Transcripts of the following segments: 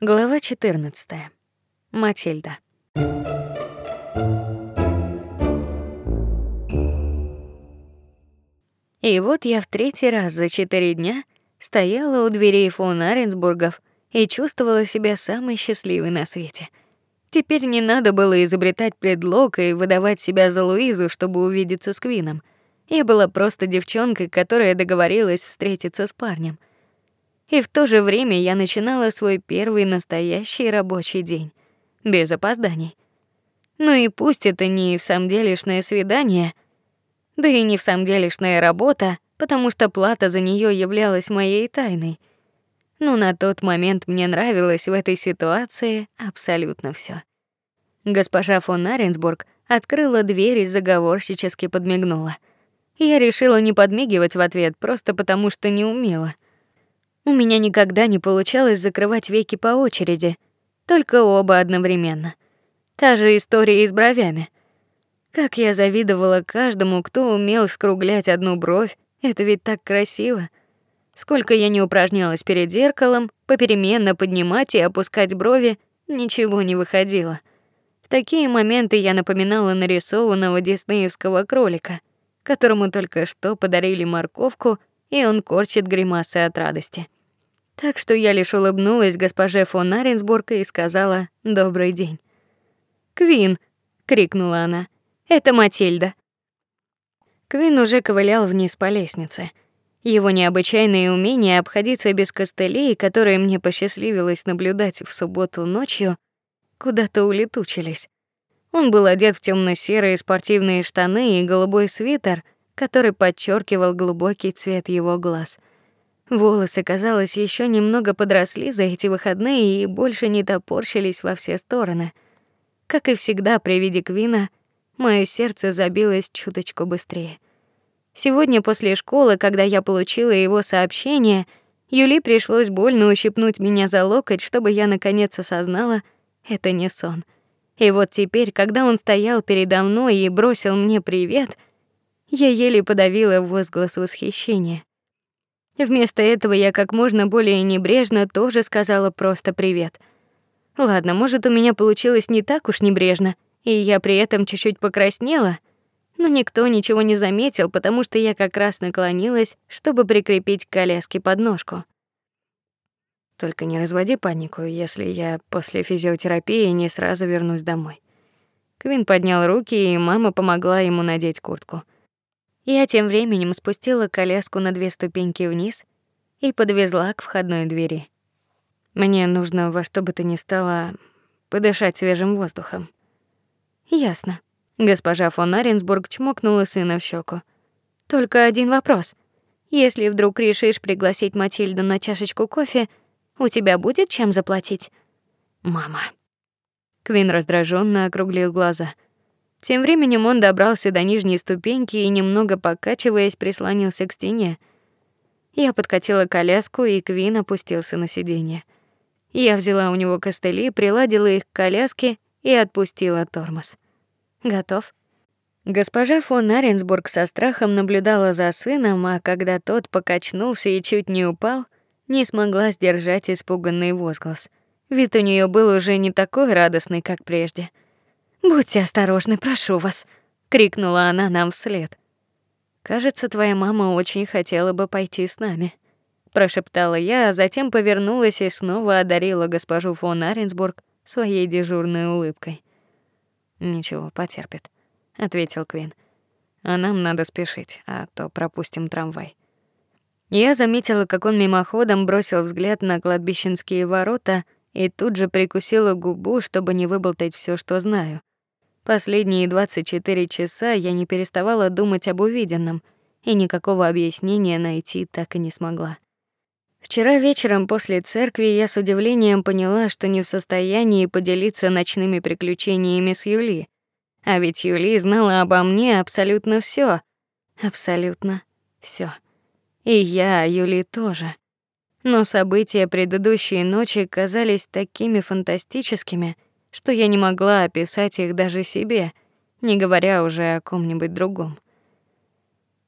Глава 14. Матильда. И вот я в третий раз за четыре дня стояла у дверей фон Аренсбургов и чувствовала себя самой счастливой на свете. Теперь не надо было изобретать предлог и выдавать себя за Луизу, чтобы увидеться с Квином. Я была просто девчонкой, которая договорилась встретиться с парнем. И в то же время я начинала свой первый настоящий рабочий день без опозданий. Ну и пусть это не в самом делешное свидание, да и не в самом делешная работа, потому что плата за нее являлась моей тайной. Но на тот момент мне нравилось в этой ситуации абсолютно все. Госпожа фон Аренсбург открыла дверь и заговорщически подмигнула. Я решила не подмигивать в ответ, просто потому что не умела. У меня никогда не получалось закрывать веки по очереди, только оба одновременно. Та же история и с бровями. Как я завидовала каждому, кто умел скруглять одну бровь. Это ведь так красиво. Сколько я не упражнялась перед зеркалом, попеременно поднимать и опускать брови, ничего не выходило. В такие моменты я напоминала нарисованного диснеевского кролика, которому только что подарили морковку, и он корчит гримасы от радости. Так что я лишь улыбнулась госпоже фон Аренсбург и сказала: "Добрый день". "Квин", крикнула она. "Это Матильда". Квин уже ковылял вниз по лестнице. Его необычайное умение обходиться без костылей, которые мне посчастливилось наблюдать в субботу ночью, куда-то улетучились. Он был одет в темно серые спортивные штаны и голубой свитер, который подчеркивал глубокий цвет его глаз. Волосы, казалось, еще немного подросли за эти выходные и больше не топорщились во все стороны. Как и всегда при виде Квина, мое сердце забилось чуточку быстрее. Сегодня после школы, когда я получила его сообщение, Юли пришлось больно ущипнуть меня за локоть, чтобы я наконец осознала, это не сон. И вот теперь, когда он стоял передо мной и бросил мне привет, я еле подавила возглас восхищения. Вместо этого я как можно более небрежно тоже сказала просто привет. Ладно, может, у меня получилось не так уж небрежно, и я при этом чуть-чуть покраснела, но никто ничего не заметил, потому что я как раз наклонилась, чтобы прикрепить к коляске подножку. Только не разводи панику, если я после физиотерапии не сразу вернусь домой. Квин поднял руки, и мама помогла ему надеть куртку. Я тем временем спустила коляску на две ступеньки вниз и подвезла к входной двери. Мне нужно во что бы то ни стало подышать свежим воздухом. Ясно. Госпожа фон Аренсбург чмокнула сына в щеку. Только один вопрос. Если вдруг решишь пригласить Матильду на чашечку кофе, у тебя будет чем заплатить? Мама. Квин раздраженно округлил глаза. Тем временем он добрался до нижней ступеньки и немного покачиваясь прислонился к стене. Я подкатила коляску, и Квин опустился на сиденье. Я взяла у него костыли, приладила их к коляске и отпустила тормоз. Готов? Госпожа фон Аренсбург со страхом наблюдала за сыном, а когда тот покачнулся и чуть не упал, не смогла сдержать испуганный возглас. Вид у нее был уже не такой радостный, как прежде. Будьте осторожны, прошу вас, крикнула она нам вслед. Кажется, твоя мама очень хотела бы пойти с нами, прошептала я, а затем повернулась и снова одарила госпожу фон Аренсбург своей дежурной улыбкой. Ничего, потерпит, ответил Квин. А нам надо спешить, а то пропустим трамвай. Я заметила, как он мимоходом бросил взгляд на кладбищенские ворота и тут же прикусила губу, чтобы не выболтать все, что знаю. Последние 24 часа я не переставала думать об увиденном, и никакого объяснения найти так и не смогла. Вчера вечером после церкви я с удивлением поняла, что не в состоянии поделиться ночными приключениями с Юли. А ведь Юли знала обо мне абсолютно все, Абсолютно все. И я, Юли тоже. Но события предыдущей ночи казались такими фантастическими, что я не могла описать их даже себе, не говоря уже о ком-нибудь другом.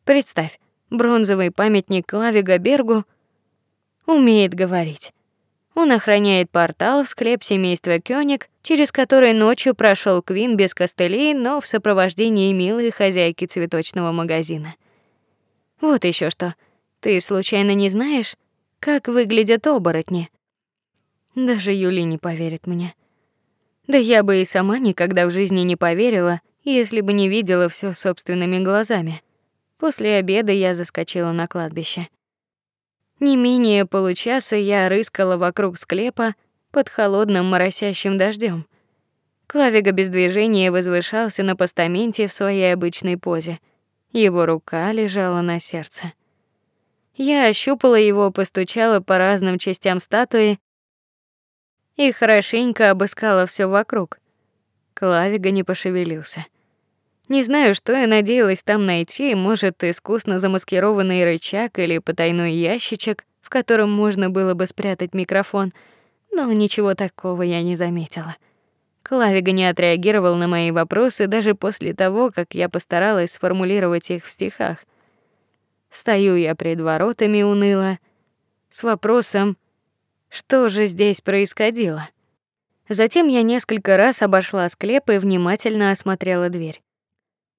Представь, бронзовый памятник Клаве Габергу умеет говорить. Он охраняет портал в склеп семейства Кёник, через который ночью прошел Квин без костылей, но в сопровождении милой хозяйки цветочного магазина. Вот еще что. Ты случайно не знаешь, как выглядят оборотни? Даже Юли не поверит мне. Да я бы и сама никогда в жизни не поверила, если бы не видела все собственными глазами. После обеда я заскочила на кладбище. Не менее получаса я рыскала вокруг склепа под холодным моросящим дождем. Клавига без движения возвышался на постаменте в своей обычной позе. Его рука лежала на сердце. Я ощупала его, постучала по разным частям статуи и хорошенько обыскала все вокруг. Клавига не пошевелился. Не знаю, что я надеялась там найти, может, искусно замаскированный рычаг или потайной ящичек, в котором можно было бы спрятать микрофон, но ничего такого я не заметила. Клавига не отреагировал на мои вопросы даже после того, как я постаралась сформулировать их в стихах. Стою я пред воротами уныло с вопросом: что же здесь происходило? Затем я несколько раз обошла склеп и внимательно осмотрела дверь.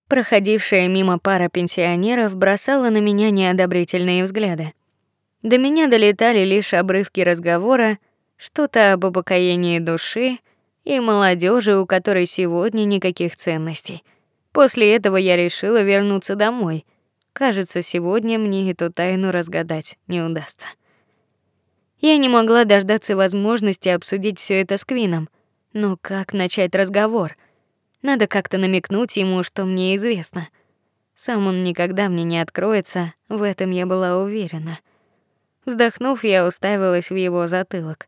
Проходившая мимо пара пенсионеров бросала на меня неодобрительные взгляды. До меня долетали лишь обрывки разговора, что-то об упокоении души и молодежи, у которой сегодня никаких ценностей. После этого я решила вернуться домой. Кажется, сегодня мне эту тайну разгадать не удастся. Я не могла дождаться возможности обсудить все это с Квином. Но как начать разговор? Надо как-то намекнуть ему, что мне известно. Сам он никогда мне не откроется, в этом я была уверена. Вздохнув, я уставилась в его затылок.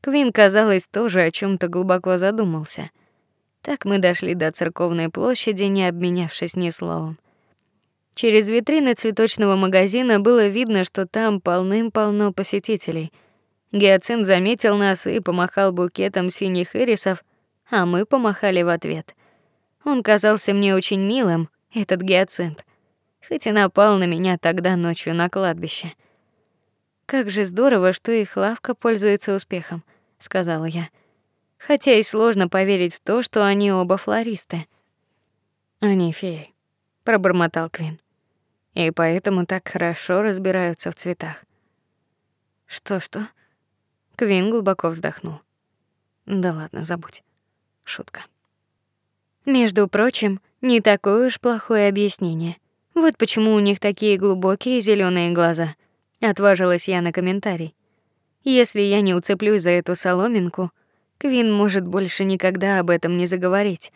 Квин, казалось, тоже о чем то глубоко задумался. Так мы дошли до церковной площади, не обменявшись ни словом. Через витрины цветочного магазина было видно, что там полным-полно посетителей. Гиацинт заметил нас и помахал букетом синих ирисов, а мы помахали в ответ. Он казался мне очень милым, этот гиацинт, хоть и напал на меня тогда ночью на кладбище. Как же здорово, что их лавка пользуется успехом, сказала я. Хотя и сложно поверить в то, что они оба флористы. Они феи, пробормотал Квин. И поэтому так хорошо разбираются в цветах. Что-что? Квин глубоко вздохнул. Да ладно, забудь. Шутка. Между прочим, не такое уж плохое объяснение. Вот почему у них такие глубокие зеленые глаза. Отважилась я на комментарий. Если я не уцеплюсь за эту соломинку, Квин может больше никогда об этом не заговорить.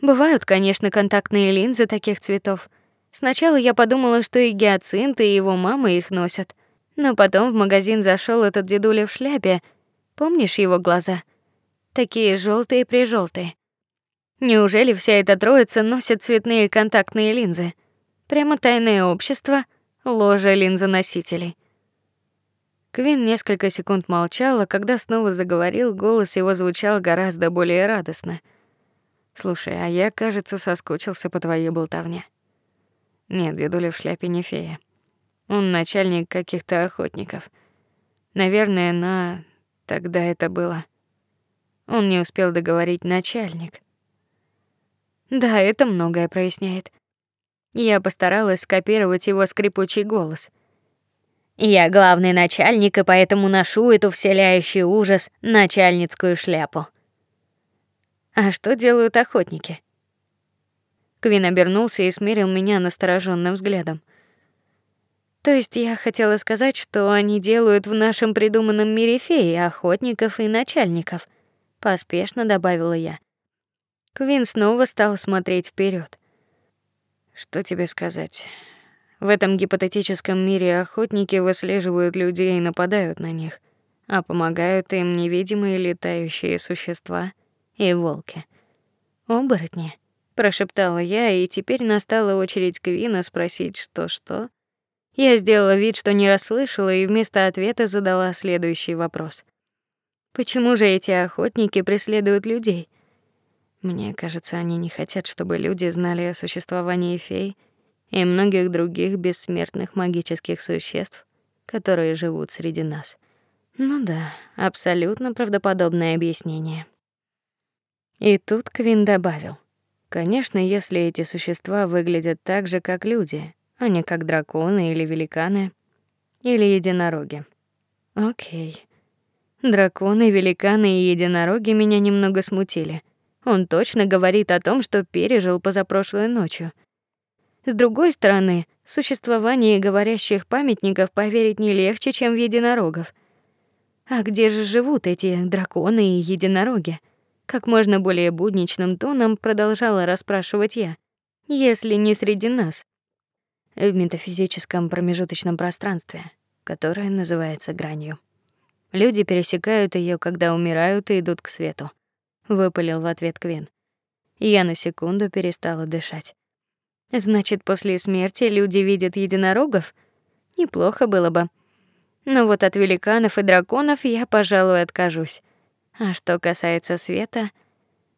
Бывают, конечно, контактные линзы таких цветов. Сначала я подумала, что и гиацинт, и его мама их носят. Но потом в магазин зашел этот дедуля в шляпе. Помнишь его глаза? такие желтые прижёлтые. Неужели вся эта троица носит цветные контактные линзы? Прямо тайное общество, ложа линзоносителей. Квин несколько секунд молчал, а когда снова заговорил, голос его звучал гораздо более радостно. Слушай, а я, кажется, соскучился по твоей болтовне. Нет, дедуля в шляпе не фея. Он начальник каких-то охотников. Наверное, на тогда это было он не успел договорить начальник. Да, это многое проясняет. Я постаралась скопировать его скрипучий голос. Я главный начальник, и поэтому ношу эту вселяющий ужас начальницкую шляпу. А что делают охотники? Квин обернулся и смерил меня настороженным взглядом. То есть я хотела сказать, что они делают в нашем придуманном мире феи, охотников и начальников поспешно добавила я. Квин снова стал смотреть вперед. Что тебе сказать? В этом гипотетическом мире охотники выслеживают людей и нападают на них, а помогают им невидимые летающие существа и волки. Оборотни, прошептала я, и теперь настала очередь Квина спросить, что что. Я сделала вид, что не расслышала, и вместо ответа задала следующий вопрос. Почему же эти охотники преследуют людей? Мне кажется, они не хотят, чтобы люди знали о существовании фей и многих других бессмертных магических существ, которые живут среди нас. Ну да, абсолютно правдоподобное объяснение. И тут Квин добавил: Конечно, если эти существа выглядят так же, как люди, а не как драконы или великаны или единороги. О'кей. Драконы, великаны и единороги меня немного смутили. Он точно говорит о том, что пережил позапрошлой ночью. С другой стороны, существование говорящих памятников поверить не легче, чем в единорогов. А где же живут эти драконы и единороги? Как можно более будничным тоном продолжала расспрашивать я. Если не среди нас, в метафизическом промежуточном пространстве, которое называется гранью. Люди пересекают ее, когда умирают и идут к свету, выпалил в ответ Квин. Я на секунду перестала дышать. Значит, после смерти люди видят единорогов? Неплохо было бы. Но вот от великанов и драконов я, пожалуй, откажусь. А что касается света,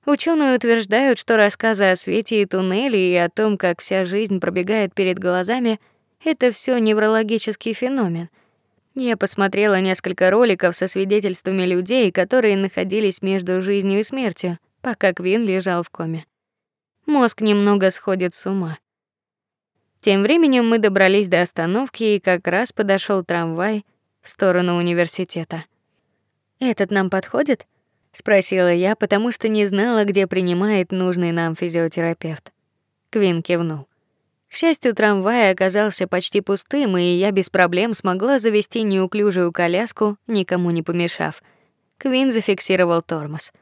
ученые утверждают, что рассказы о свете и туннеле и о том, как вся жизнь пробегает перед глазами, это все неврологический феномен. Я посмотрела несколько роликов со свидетельствами людей, которые находились между жизнью и смертью, пока Квин лежал в коме. Мозг немного сходит с ума. Тем временем мы добрались до остановки, и как раз подошел трамвай в сторону университета. Этот нам подходит? спросила я, потому что не знала, где принимает нужный нам физиотерапевт. Квин кивнул. К счастью, трамвай оказался почти пустым, и я без проблем смогла завести неуклюжую коляску, никому не помешав. Квин зафиксировал тормоз.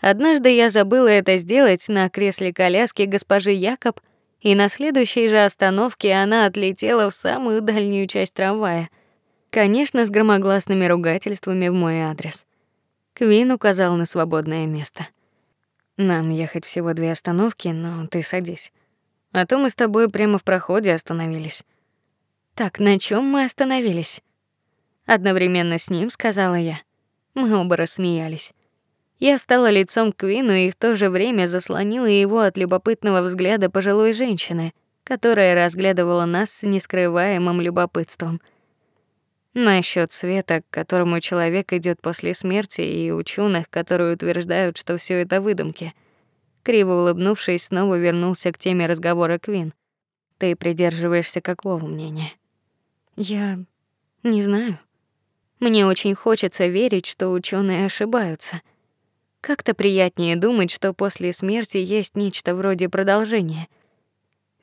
Однажды я забыла это сделать на кресле коляски госпожи Якоб, и на следующей же остановке она отлетела в самую дальнюю часть трамвая. Конечно, с громогласными ругательствами в мой адрес. Квин указал на свободное место. Нам ехать всего две остановки, но ты садись. А то мы с тобой прямо в проходе остановились. Так, на чем мы остановились? Одновременно с ним сказала я. Мы оба рассмеялись. Я встала лицом к Квину и в то же время заслонила его от любопытного взгляда пожилой женщины, которая разглядывала нас с нескрываемым любопытством. Насчёт света, к которому человек идёт после смерти, и ученых, которые утверждают, что всё это выдумки. Криво улыбнувшись, снова вернулся к теме разговора Квин. Ты придерживаешься какого мнения? Я не знаю. Мне очень хочется верить, что ученые ошибаются. Как-то приятнее думать, что после смерти есть нечто вроде продолжения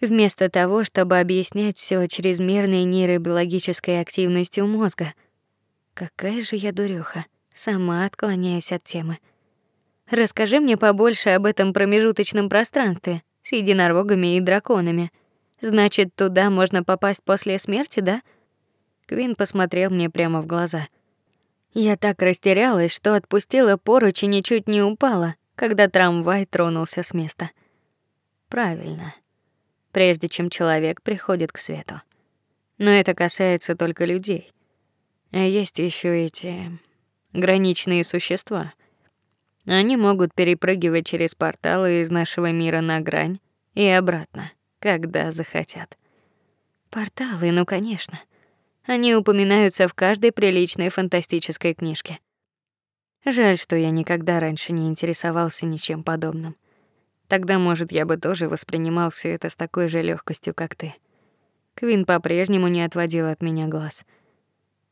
вместо того, чтобы объяснять все чрезмерной нейробиологической активностью мозга. Какая же я дуреха, сама отклоняюсь от темы. Расскажи мне побольше об этом промежуточном пространстве с единорогами и драконами. Значит, туда можно попасть после смерти, да? Квин посмотрел мне прямо в глаза. Я так растерялась, что отпустила поруч и ничуть не упала, когда трамвай тронулся с места. Правильно прежде чем человек приходит к свету. Но это касается только людей. А есть еще эти граничные существа. Они могут перепрыгивать через порталы из нашего мира на грань и обратно, когда захотят. Порталы, ну, конечно. Они упоминаются в каждой приличной фантастической книжке. Жаль, что я никогда раньше не интересовался ничем подобным. Тогда, может, я бы тоже воспринимал все это с такой же легкостью, как ты. Квин по-прежнему не отводил от меня глаз.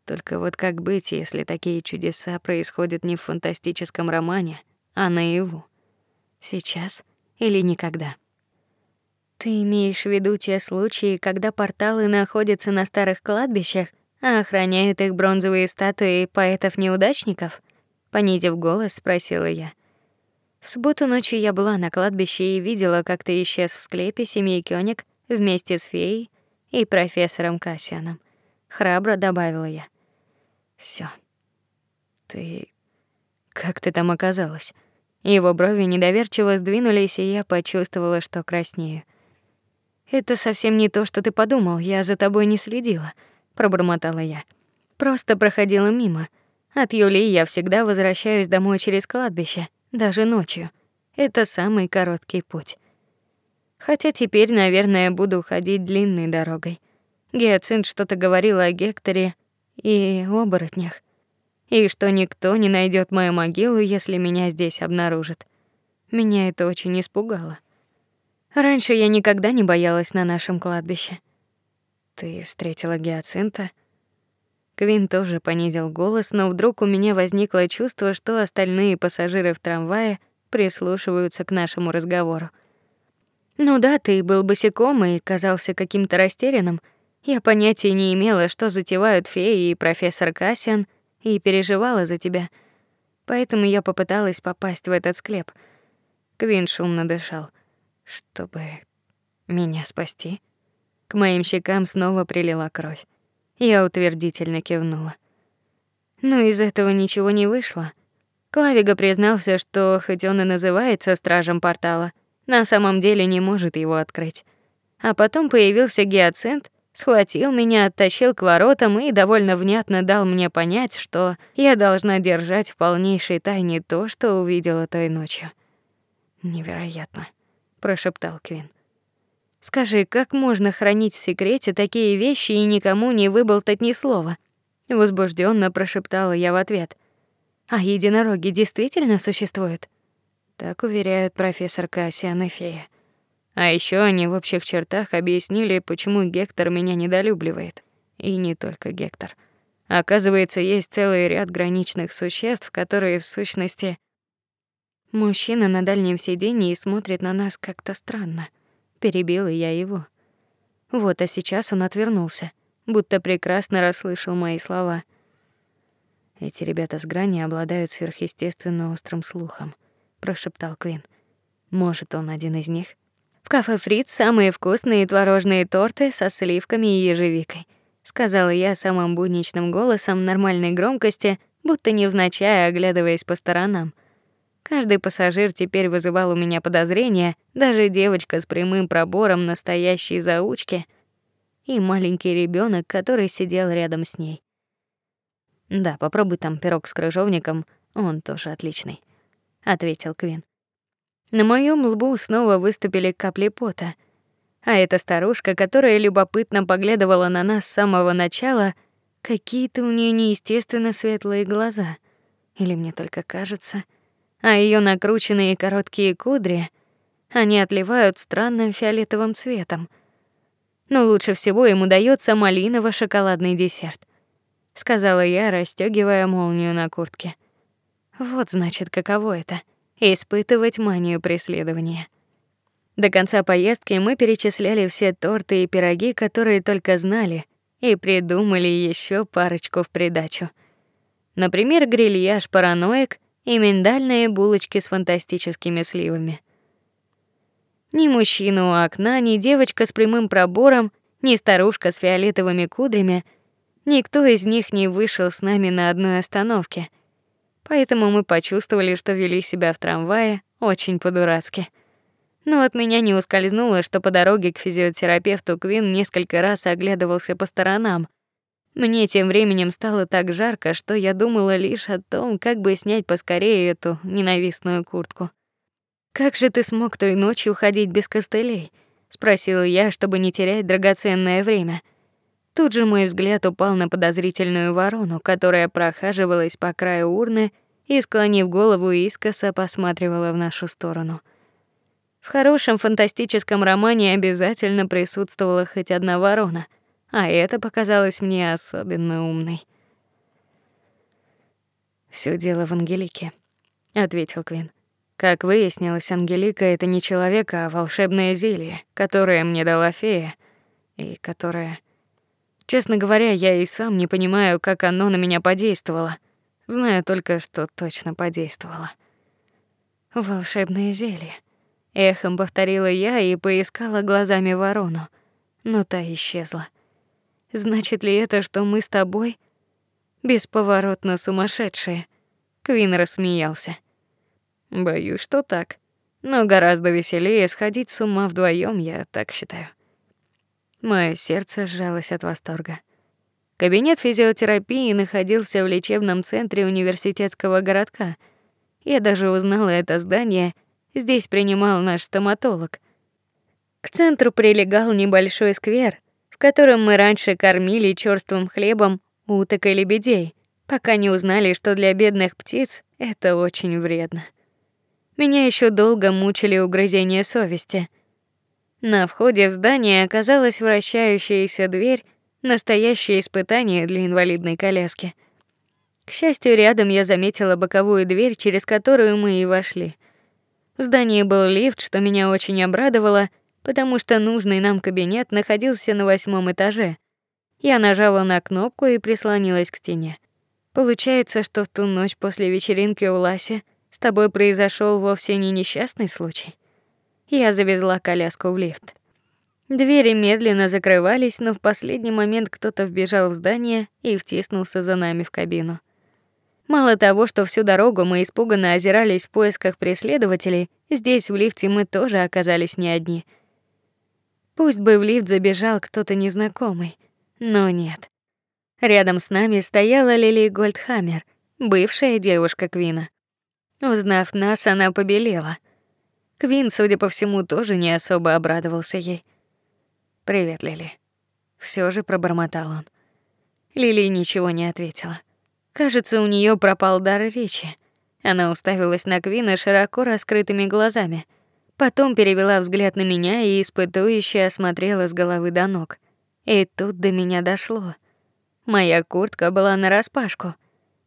Только вот как быть, если такие чудеса происходят не в фантастическом романе, а наяву? Сейчас или никогда? Ты имеешь в виду те случаи, когда порталы находятся на старых кладбищах, а охраняют их бронзовые статуи поэтов-неудачников? Понизив голос, спросила я. В субботу ночью я была на кладбище и видела, как ты исчез в склепе семьи Кёник вместе с феей и профессором Кассианом. Храбро добавила я. Всё. Ты как ты там оказалась? Его брови недоверчиво сдвинулись, и я почувствовала, что краснею. Это совсем не то, что ты подумал. Я за тобой не следила, пробормотала я. Просто проходила мимо. От Юли я всегда возвращаюсь домой через кладбище даже ночью. Это самый короткий путь. Хотя теперь, наверное, буду ходить длинной дорогой. Гиацинт что-то говорил о Гекторе и оборотнях. и что никто не найдет мою могилу, если меня здесь обнаружат. Меня это очень испугало. Раньше я никогда не боялась на нашем кладбище. Ты встретила гиацинта? Квин тоже понизил голос, но вдруг у меня возникло чувство, что остальные пассажиры в трамвае прислушиваются к нашему разговору. Ну да, ты был босиком и казался каким-то растерянным. Я понятия не имела, что затевают феи и профессор Кассиан, и переживала за тебя. Поэтому я попыталась попасть в этот склеп. Квин шумно дышал, чтобы меня спасти. К моим щекам снова прилила кровь. Я утвердительно кивнула. Но из этого ничего не вышло. Клавига признался, что хоть он и называется стражем портала, на самом деле не может его открыть. А потом появился гиацинт, схватил меня, оттащил к воротам и довольно внятно дал мне понять, что я должна держать в полнейшей тайне то, что увидела той ночью. Невероятно, прошептал Квин. Скажи, как можно хранить в секрете такие вещи и никому не выболтать ни слова? возбужденно прошептала я в ответ. А единороги действительно существуют? Так уверяют профессор Кассиан и. А еще они в общих чертах объяснили, почему Гектор меня недолюбливает. И не только Гектор. Оказывается, есть целый ряд граничных существ, которые в сущности Мужчина на дальнем сиденье смотрит на нас как-то странно. Перебила я его. Вот, а сейчас он отвернулся, будто прекрасно расслышал мои слова. Эти ребята с грани обладают сверхъестественно острым слухом прошептал Квин. Может, он один из них? В кафе Фриц самые вкусные творожные торты со сливками и ежевикой, сказала я самым будничным голосом нормальной громкости, будто невзначай оглядываясь по сторонам. Каждый пассажир теперь вызывал у меня подозрения, даже девочка с прямым пробором настоящей заучки и маленький ребенок, который сидел рядом с ней. Да, попробуй там пирог с крыжовником, он тоже отличный ответил Квин. На моем лбу снова выступили капли пота. А эта старушка, которая любопытно поглядывала на нас с самого начала, какие-то у нее неестественно светлые глаза. Или мне только кажется, а ее накрученные короткие кудри, они отливают странным фиолетовым цветом. Но лучше всего ему даётся малиново-шоколадный десерт, сказала я, расстёгивая молнию на куртке. Вот значит, каково это испытывать манию преследования. До конца поездки мы перечисляли все торты и пироги, которые только знали, и придумали еще парочку в придачу. Например, грильяж параноик и миндальные булочки с фантастическими сливами. Ни мужчина у окна, ни девочка с прямым пробором, ни старушка с фиолетовыми кудрями, никто из них не вышел с нами на одной остановке — Поэтому мы почувствовали, что вели себя в трамвае очень по-дурацки. Но от меня не ускользнуло, что по дороге к физиотерапевту Квин несколько раз оглядывался по сторонам. Мне тем временем стало так жарко, что я думала лишь о том, как бы снять поскорее эту ненавистную куртку. Как же ты смог той ночью ходить без костылей? спросила я, чтобы не терять драгоценное время. Тут же мой взгляд упал на подозрительную ворону, которая прохаживалась по краю урны и, склонив голову, искоса посматривала в нашу сторону. В хорошем фантастическом романе обязательно присутствовала хоть одна ворона, а это показалось мне особенно умной. Всё дело в Ангелике, ответил Квин. Как выяснилось, Ангелика это не человек, а волшебное зелье, которое мне дала фея и которое Честно говоря, я и сам не понимаю, как оно на меня подействовало. Знаю только, что точно подействовало. Волшебное зелье. Эхом повторила я и поискала глазами ворону, но та исчезла. Значит ли это, что мы с тобой бесповоротно сумасшедшие? Квин рассмеялся. Боюсь, что так. Но гораздо веселее сходить с ума вдвоем, я так считаю. Мое сердце сжалось от восторга. Кабинет физиотерапии находился в лечебном центре университетского городка. Я даже узнала это здание. Здесь принимал наш стоматолог. К центру прилегал небольшой сквер, в котором мы раньше кормили чёрствым хлебом уток и лебедей, пока не узнали, что для бедных птиц это очень вредно. Меня еще долго мучили угрызения совести. На входе в здание оказалась вращающаяся дверь, настоящее испытание для инвалидной коляски. К счастью, рядом я заметила боковую дверь, через которую мы и вошли. В здании был лифт, что меня очень обрадовало, потому что нужный нам кабинет находился на восьмом этаже. Я нажала на кнопку и прислонилась к стене. Получается, что в ту ночь после вечеринки у Ласи с тобой произошел вовсе не несчастный случай. Я завезла коляску в лифт. Двери медленно закрывались, но в последний момент кто-то вбежал в здание и втиснулся за нами в кабину. Мало того, что всю дорогу мы испуганно озирались в поисках преследователей, здесь в лифте мы тоже оказались не одни. Пусть бы в лифт забежал кто-то незнакомый, но нет. Рядом с нами стояла Лили Гольдхаммер, бывшая девушка Квина. Узнав нас, она побелела. Квин, судя по всему, тоже не особо обрадовался ей. Привет, Лили. Все же пробормотал он. Лили ничего не ответила. Кажется, у нее пропал дар речи. Она уставилась на Квина широко раскрытыми глазами, потом перевела взгляд на меня и испытующе осмотрела с головы до ног. И тут до меня дошло. Моя куртка была нараспашку,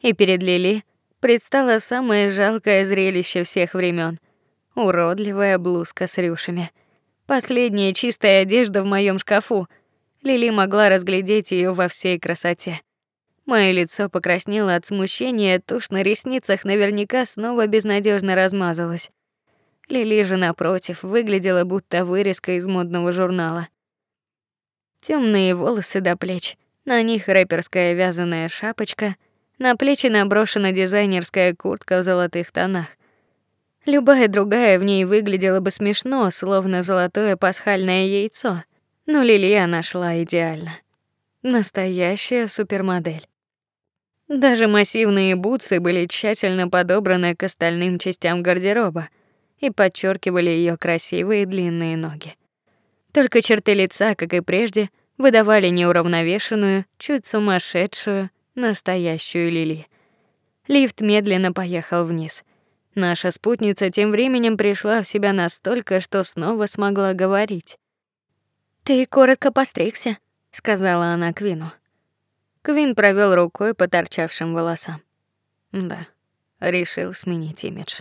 и перед Лили предстало самое жалкое зрелище всех времен: уродливая блузка с рюшами. Последняя чистая одежда в моем шкафу. Лили могла разглядеть ее во всей красоте. Мое лицо покраснело от смущения, тушь на ресницах наверняка снова безнадежно размазалась. Лили же напротив выглядела будто вырезка из модного журнала. Темные волосы до плеч, на них рэперская вязаная шапочка, на плечи наброшена дизайнерская куртка в золотых тонах. Любая другая в ней выглядела бы смешно, словно золотое пасхальное яйцо. Но Лилия нашла идеально. Настоящая супермодель. Даже массивные бутсы были тщательно подобраны к остальным частям гардероба и подчеркивали ее красивые длинные ноги. Только черты лица, как и прежде, выдавали неуравновешенную, чуть сумасшедшую, настоящую Лили. Лифт медленно поехал вниз. Наша спутница тем временем пришла в себя настолько, что снова смогла говорить. Ты коротко постригся, сказала она Квину. Квин провел рукой по торчавшим волосам. Да, решил сменить имидж.